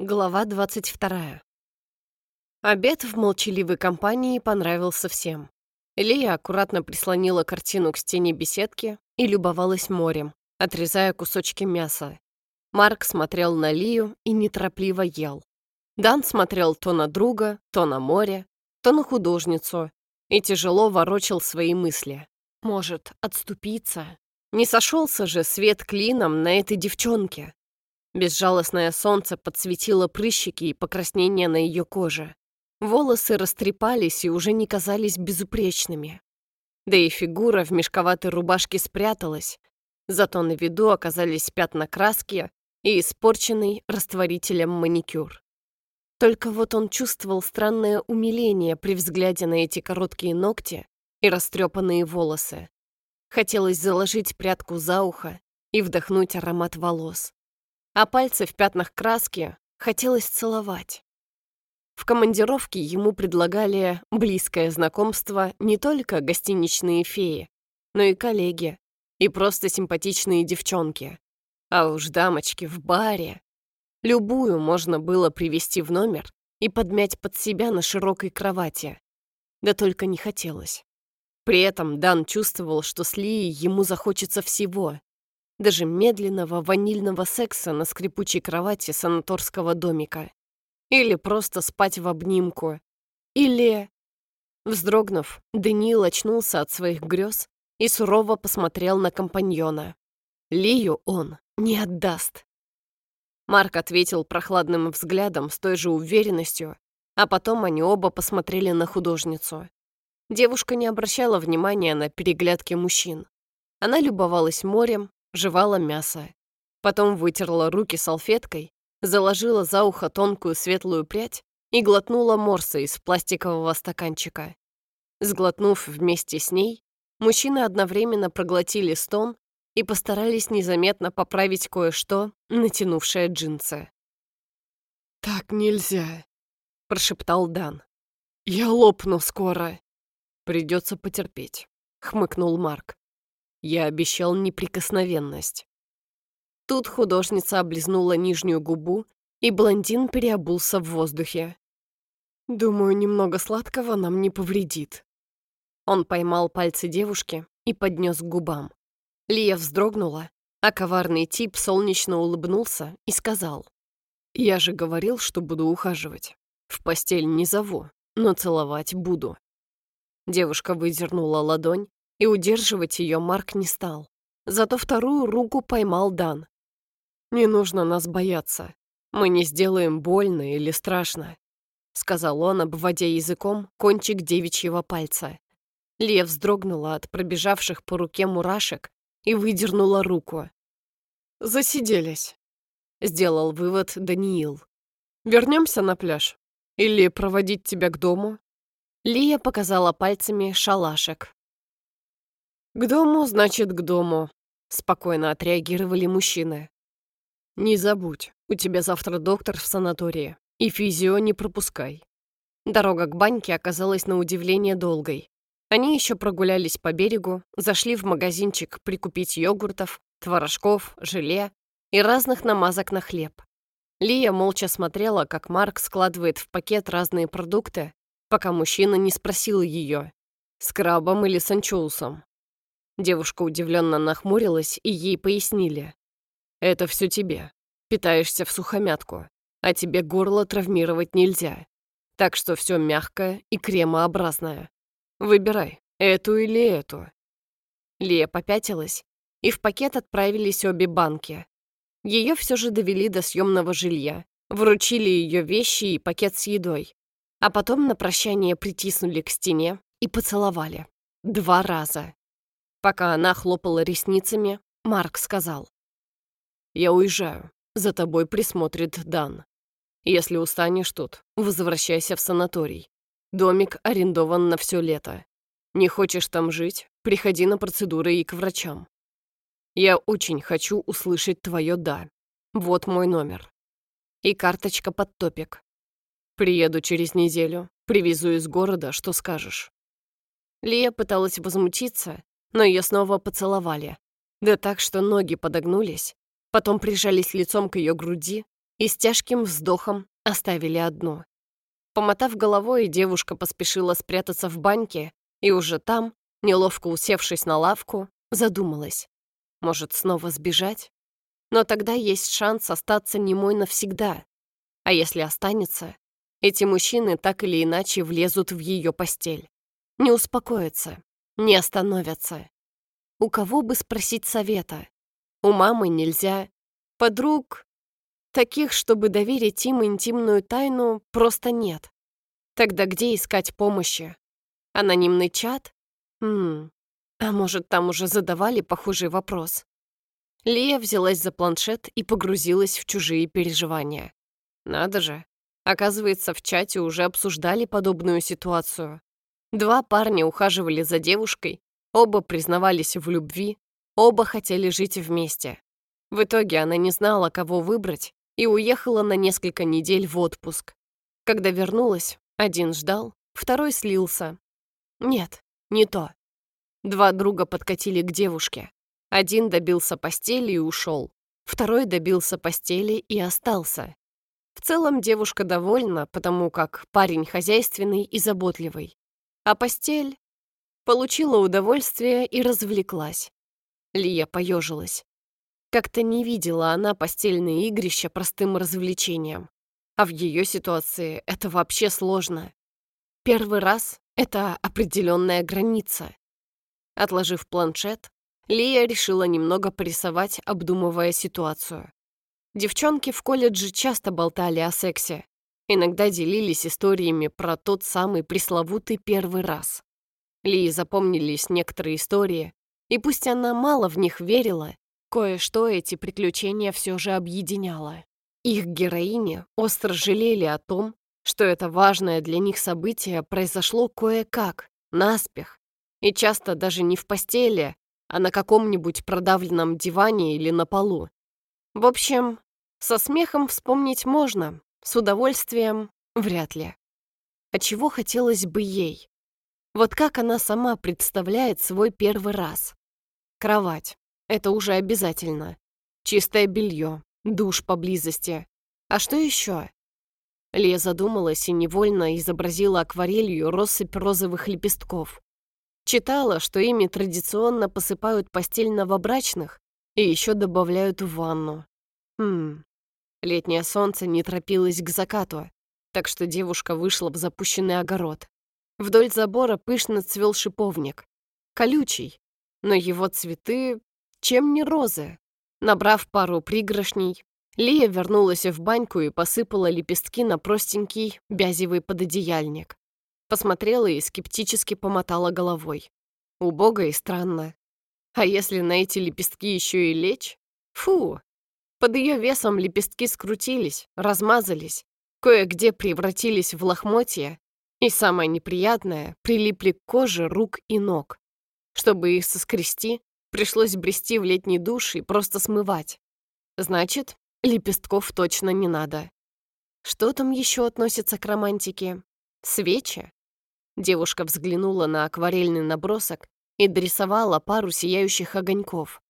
Глава 22. Обед в молчаливой компании понравился всем. Лия аккуратно прислонила картину к стене беседки и любовалась морем, отрезая кусочки мяса. Марк смотрел на Лию и неторопливо ел. Дан смотрел то на друга, то на море, то на художницу и тяжело ворочал свои мысли. Может, отступиться? Не сошелся же свет клином на этой девчонке. Безжалостное солнце подсветило прыщики и покраснения на ее коже. Волосы растрепались и уже не казались безупречными. Да и фигура в мешковатой рубашке спряталась, зато на виду оказались пятна краски и испорченный растворителем маникюр. Только вот он чувствовал странное умиление при взгляде на эти короткие ногти и растрепанные волосы. Хотелось заложить прядку за ухо и вдохнуть аромат волос а пальцы в пятнах краски хотелось целовать. В командировке ему предлагали близкое знакомство не только гостиничные феи, но и коллеги, и просто симпатичные девчонки. А уж дамочки в баре. Любую можно было привести в номер и подмять под себя на широкой кровати. Да только не хотелось. При этом Дан чувствовал, что с Лией ему захочется всего, даже медленного ванильного секса на скрипучей кровати санаторского домика. Или просто спать в обнимку. Или... Вздрогнув, Даниил очнулся от своих грез и сурово посмотрел на компаньона. Лию он не отдаст. Марк ответил прохладным взглядом с той же уверенностью, а потом они оба посмотрели на художницу. Девушка не обращала внимания на переглядки мужчин. Она любовалась морем, жевала мясо. Потом вытерла руки салфеткой, заложила за ухо тонкую светлую прядь и глотнула морса из пластикового стаканчика. Сглотнув вместе с ней, мужчины одновременно проглотили стон и постарались незаметно поправить кое-что, натянувшее джинсы. «Так нельзя», — прошептал Дан. «Я лопну скоро». «Придется потерпеть», — хмыкнул Марк. Я обещал неприкосновенность. Тут художница облизнула нижнюю губу, и блондин переобулся в воздухе. «Думаю, немного сладкого нам не повредит». Он поймал пальцы девушки и поднес к губам. Лия вздрогнула, а коварный тип солнечно улыбнулся и сказал. «Я же говорил, что буду ухаживать. В постель не зову, но целовать буду». Девушка выдернула ладонь, и удерживать ее Марк не стал. Зато вторую руку поймал Дан. «Не нужно нас бояться. Мы не сделаем больно или страшно», — сказал он, обводя языком кончик девичьего пальца. Лев вздрогнула от пробежавших по руке мурашек и выдернула руку. «Засиделись», — сделал вывод Даниил. «Вернемся на пляж? Или проводить тебя к дому?» Лия показала пальцами шалашек. «К дому, значит, к дому», — спокойно отреагировали мужчины. «Не забудь, у тебя завтра доктор в санатории, и физио не пропускай». Дорога к баньке оказалась на удивление долгой. Они еще прогулялись по берегу, зашли в магазинчик прикупить йогуртов, творожков, желе и разных намазок на хлеб. Лия молча смотрела, как Марк складывает в пакет разные продукты, пока мужчина не спросил ее, с крабом или с анчоусом. Девушка удивленно нахмурилась, и ей пояснили. «Это все тебе. Питаешься в сухомятку, а тебе горло травмировать нельзя. Так что все мягкое и кремообразное. Выбирай, эту или эту». Лия попятилась, и в пакет отправились обе банки. Ее все же довели до съемного жилья, вручили ее вещи и пакет с едой, а потом на прощание притиснули к стене и поцеловали. Два раза. Пока она хлопала ресницами, Марк сказал. «Я уезжаю. За тобой присмотрит Дан. Если устанешь тут, возвращайся в санаторий. Домик арендован на все лето. Не хочешь там жить? Приходи на процедуры и к врачам. Я очень хочу услышать твое «да». Вот мой номер. И карточка под топик. Приеду через неделю, привезу из города, что скажешь». Лия пыталась возмутиться, но ее снова поцеловали. Да так, что ноги подогнулись, потом прижались лицом к ее груди и с тяжким вздохом оставили одну. Помотав головой, девушка поспешила спрятаться в баньке и уже там, неловко усевшись на лавку, задумалась. Может, снова сбежать? Но тогда есть шанс остаться немой навсегда. А если останется, эти мужчины так или иначе влезут в ее постель. Не успокоятся, не остановятся. У кого бы спросить совета? У мамы нельзя. Подруг, таких, чтобы доверить им интимную тайну, просто нет. Тогда где искать помощи? Анонимный чат? Хм, а может, там уже задавали похожий вопрос? Лия взялась за планшет и погрузилась в чужие переживания. Надо же, оказывается, в чате уже обсуждали подобную ситуацию. Два парня ухаживали за девушкой, оба признавались в любви, оба хотели жить вместе. В итоге она не знала, кого выбрать, и уехала на несколько недель в отпуск. Когда вернулась, один ждал, второй слился. Нет, не то. Два друга подкатили к девушке. Один добился постели и ушел. Второй добился постели и остался. В целом девушка довольна, потому как парень хозяйственный и заботливый. А постель получила удовольствие и развлеклась. Лия поежилась. Как-то не видела она постельные игрища простым развлечением. А в ее ситуации это вообще сложно. Первый раз — это определенная граница. Отложив планшет, Лия решила немного порисовать, обдумывая ситуацию. Девчонки в колледже часто болтали о сексе. Иногда делились историями про тот самый пресловутый первый раз. Лии запомнились некоторые истории, и пусть она мало в них верила, кое-что эти приключения все же объединяло. Их героини остро жалели о том, что это важное для них событие произошло кое-как, наспех, и часто даже не в постели, а на каком-нибудь продавленном диване или на полу. В общем, со смехом вспомнить можно, с удовольствием вряд ли. А чего хотелось бы ей? Вот как она сама представляет свой первый раз? Кровать. Это уже обязательно. Чистое белье, душ поблизости. А что еще? Лия задумалась и невольно изобразила акварелью россыпь розовых лепестков. Читала, что ими традиционно посыпают постель новобрачных и еще добавляют в ванну. Хм. Летнее солнце не торопилось к закату, так что девушка вышла в запущенный огород. Вдоль забора пышно цвел шиповник. Колючий, но его цветы чем не розы. Набрав пару пригоршней, Лия вернулась в баньку и посыпала лепестки на простенький бязевый пододеяльник. Посмотрела и скептически помотала головой. Убого и странно. А если на эти лепестки еще и лечь? Фу! Под ее весом лепестки скрутились, размазались, кое-где превратились в лохмотья, и самое неприятное, прилипли к коже рук и ног. Чтобы их соскрести, пришлось брести в летний душ и просто смывать. Значит, лепестков точно не надо. Что там еще относится к романтике? Свечи? Девушка взглянула на акварельный набросок и дорисовала пару сияющих огоньков.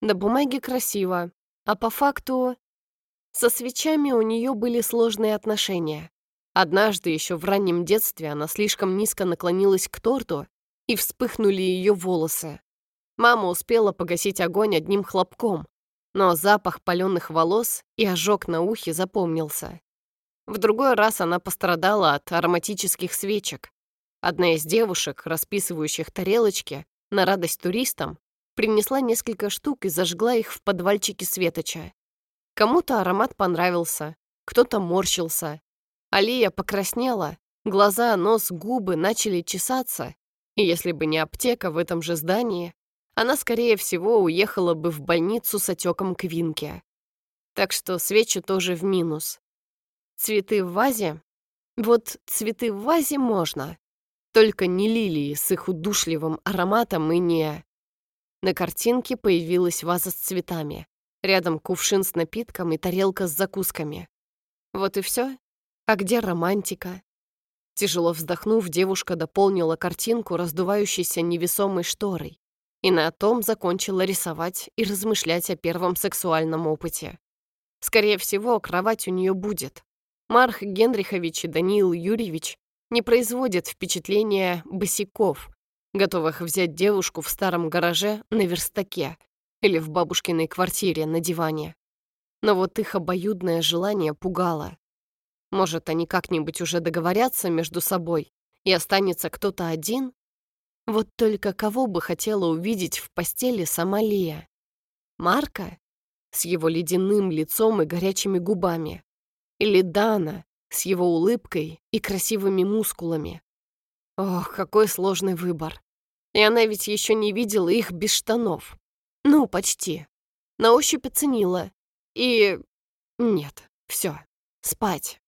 На бумаге красиво, а по факту... Со свечами у нее были сложные отношения. Однажды еще в раннем детстве она слишком низко наклонилась к торту, и вспыхнули ее волосы. Мама успела погасить огонь одним хлопком, но запах паленых волос и ожог на ухе запомнился. В другой раз она пострадала от ароматических свечек, Одна из девушек, расписывающих тарелочки, на радость туристам, принесла несколько штук и зажгла их в подвальчике Светоча. Кому-то аромат понравился, кто-то морщился. Алия покраснела, глаза, нос, губы начали чесаться, и если бы не аптека в этом же здании, она, скорее всего, уехала бы в больницу с отеком квинки. Так что свечи тоже в минус. Цветы в вазе? Вот цветы в вазе можно, только не лилии с их удушливым ароматом и не... На картинке появилась ваза с цветами. Рядом кувшин с напитком и тарелка с закусками. Вот и все. А где романтика? Тяжело вздохнув, девушка дополнила картинку раздувающейся невесомой шторой и на том закончила рисовать и размышлять о первом сексуальном опыте. Скорее всего, кровать у нее будет. Марх Генрихович и Даниил Юрьевич не производят впечатления босиков, готовых взять девушку в старом гараже на верстаке или в бабушкиной квартире на диване. Но вот их обоюдное желание пугало. Может, они как-нибудь уже договорятся между собой, и останется кто-то один? Вот только кого бы хотела увидеть в постели сама Лия? Марка? С его ледяным лицом и горячими губами. Или Дана с его улыбкой и красивыми мускулами. Ох, какой сложный выбор. И она ведь еще не видела их без штанов. Ну, почти. На ощупь оценила. И... Нет, все, спать.